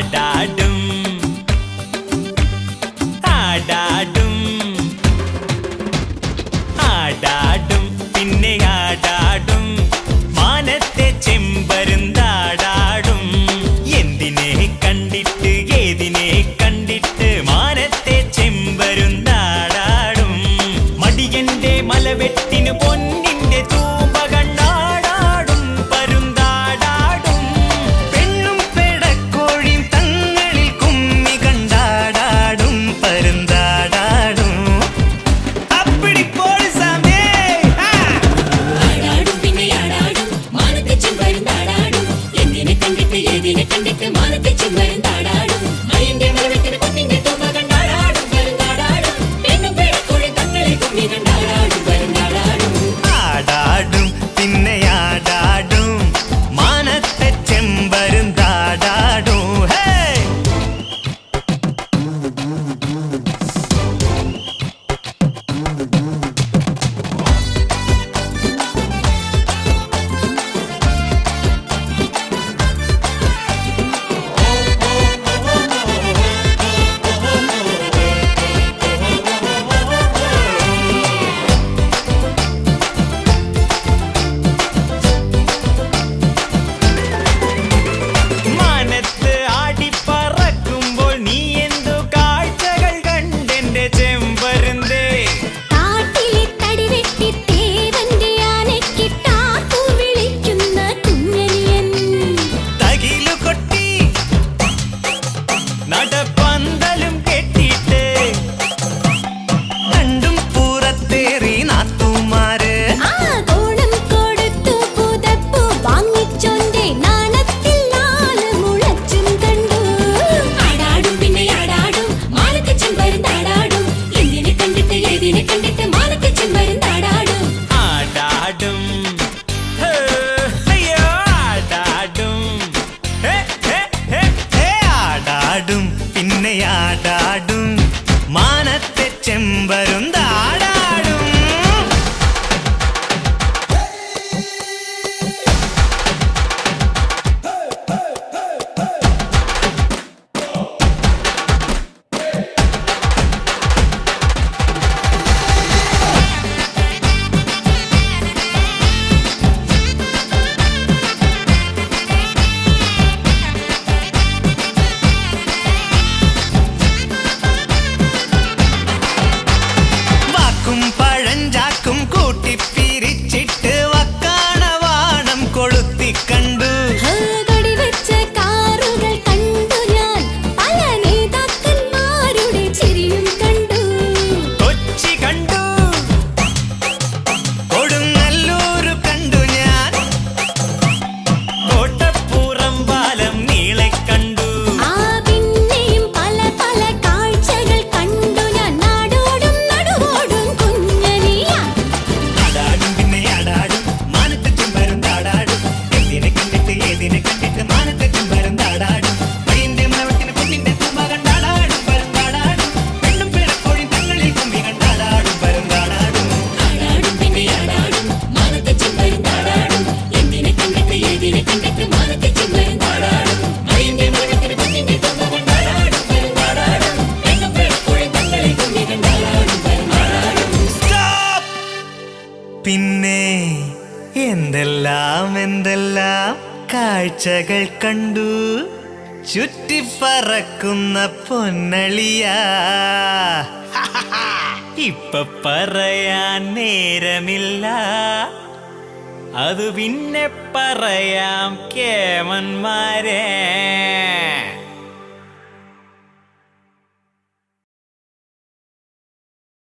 डा തീരുമാനത്തെ ചെമ്മരം താടാടി. நாடாடும் மானத்தை செம்பருந்தாடா. പെണ്ണിനെ കണ്ടിട്ട് മാനത്തേക്കും പരന്താടാടും പയ്യന്റെ മണവത്തിന് പെണ്ണിന്റെ തുമ്പ കണ്ടാടാടും പരന്താടാടും പെണ്ണും പിറക്കോഴി തങ്ങളിൽ കുമ്പി കണ്ടാടാടും പരന്താടാടും ആടാടും പിന്നെ ആടാടും. മാനത്തെ ചെമ്പരുന്താടാടും എന്തിനെ കണ്ടിട്ട് ഏതിനെ കണ്ടിട്ട് മാനത്തെ ചെമ്പരുന്താടാടും പയ്യന്റെ മണവത്തിന് പെണ്ണിന്റെ തുമ്പ കണ്ടാടാടും പരന്താടാടും പെണ്ണും പിറക്കോഴി തങ്ങളിൽ കുമ്പി കണ്ടാടാടും പരന്താടാടും പിന്നെ എന്തെല്ലാം എന്തെല്ലാം? കാഴ്ചകൾ കണ്ടു. ചുറ്റിപ്പറക്കുന്ന പൊന്നളിയ. ഇപ്പൊ പറയാൻ നേരമില്ല. അത് പിന്നെ പറയാം കേമന്മാരേ.